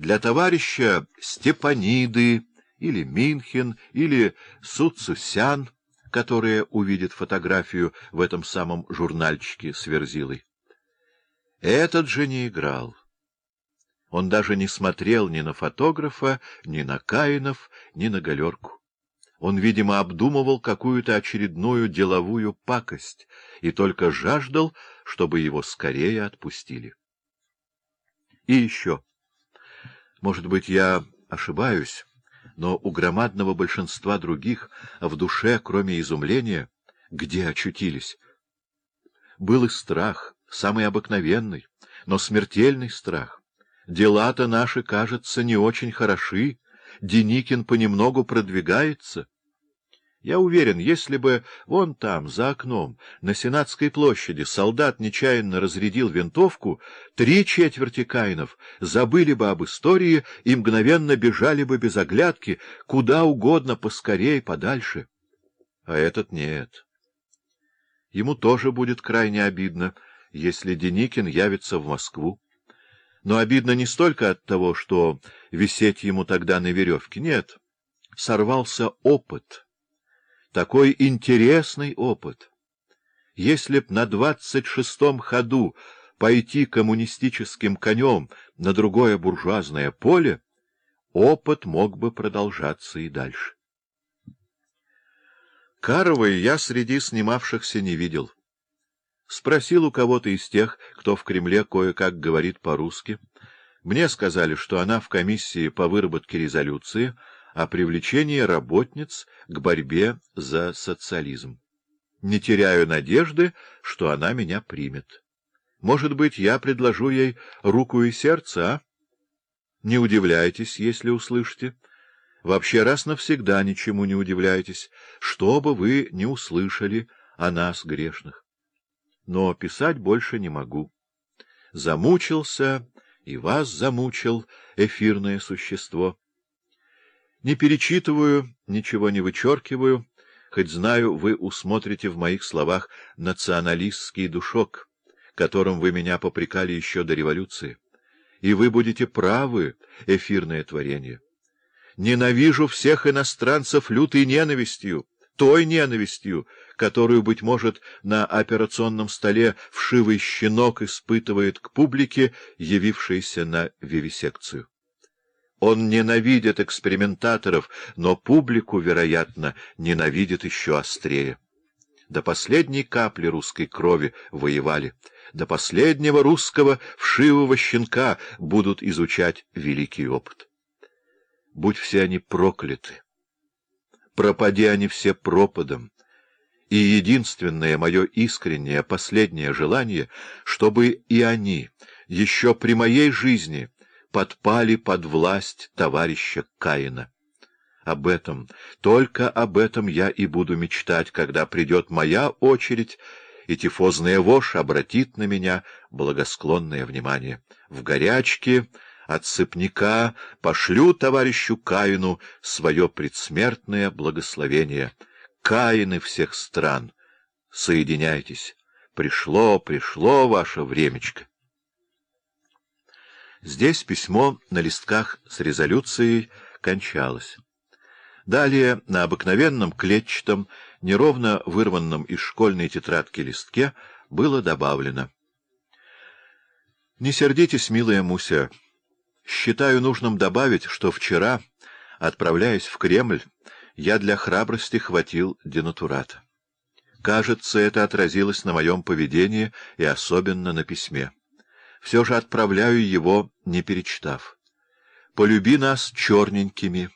для товарища Степаниды или Минхен или Суцусян, которая увидит фотографию в этом самом журнальчике с Верзилой. Этот же не играл. Он даже не смотрел ни на фотографа, ни на Каинов, ни на галерку. Он, видимо, обдумывал какую-то очередную деловую пакость и только жаждал, чтобы его скорее отпустили. И еще. Может быть, я ошибаюсь, но у громадного большинства других в душе, кроме изумления, где очутились, был и страх, самый обыкновенный, но смертельный страх. Дела-то наши, кажется, не очень хороши, Деникин понемногу продвигается. Я уверен, если бы вон там, за окном, на Сенатской площади, солдат нечаянно разрядил винтовку, три четверти каинов забыли бы об истории и мгновенно бежали бы без оглядки, куда угодно, поскорей, подальше. А этот нет. Ему тоже будет крайне обидно, если Деникин явится в Москву. Но обидно не столько от того, что висеть ему тогда на веревке, нет. Сорвался опыт такой интересный опыт. Если б на двадцать шестом ходу пойти коммунистическим конем на другое буржуазное поле, опыт мог бы продолжаться и дальше. Каровой я среди снимавшихся не видел. Спросил у кого-то из тех, кто в Кремле кое-как говорит по-русски. Мне сказали, что она в комиссии по выработке резолюции — о привлечении работниц к борьбе за социализм. Не теряю надежды, что она меня примет. Может быть, я предложу ей руку и сердце, а? Не удивляйтесь, если услышите. Вообще раз навсегда ничему не удивляйтесь, что бы вы не услышали о нас, грешных. Но писать больше не могу. Замучился и вас замучил эфирное существо. Не перечитываю, ничего не вычеркиваю, хоть знаю, вы усмотрите в моих словах националистский душок, которым вы меня попрекали еще до революции. И вы будете правы, эфирное творение. Ненавижу всех иностранцев лютой ненавистью, той ненавистью, которую, быть может, на операционном столе вшивый щенок испытывает к публике, явившейся на вивисекцию. Он ненавидит экспериментаторов, но публику, вероятно, ненавидит еще острее. До последней капли русской крови воевали. До последнего русского вшивого щенка будут изучать великий опыт. Будь все они прокляты. Пропади они все пропадом. И единственное мое искреннее последнее желание, чтобы и они еще при моей жизни подпали под власть товарища Каина. Об этом, только об этом я и буду мечтать, когда придет моя очередь, и тифозная вошь обратит на меня благосклонное внимание. В горячке от цепняка пошлю товарищу Каину свое предсмертное благословение. Каины всех стран, соединяйтесь. Пришло, пришло ваше времечко. Здесь письмо на листках с резолюцией кончалось. Далее на обыкновенном клетчатом, неровно вырванном из школьной тетрадки листке было добавлено. «Не сердитесь, милая Муся. Считаю нужным добавить, что вчера, отправляясь в Кремль, я для храбрости хватил денатурата. Кажется, это отразилось на моем поведении и особенно на письме все же отправляю его, не перечитав. Полюби нас черненькими,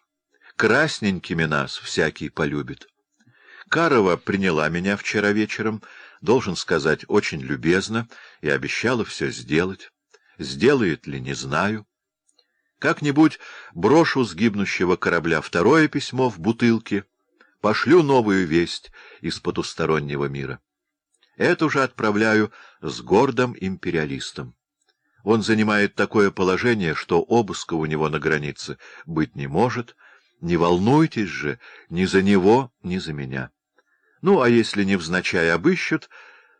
красненькими нас всякий полюбит. Карова приняла меня вчера вечером, должен сказать, очень любезно, и обещала все сделать. Сделает ли, не знаю. Как-нибудь брошу с корабля второе письмо в бутылке, пошлю новую весть из потустороннего мира. Это уже отправляю с гордым империалистом. Он занимает такое положение, что обыска у него на границе быть не может. Не волнуйтесь же ни за него, ни за меня. Ну, а если невзначай обыщут,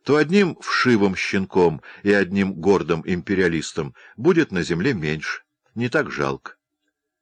то одним вшивым щенком и одним гордым империалистом будет на земле меньше. не так жалко.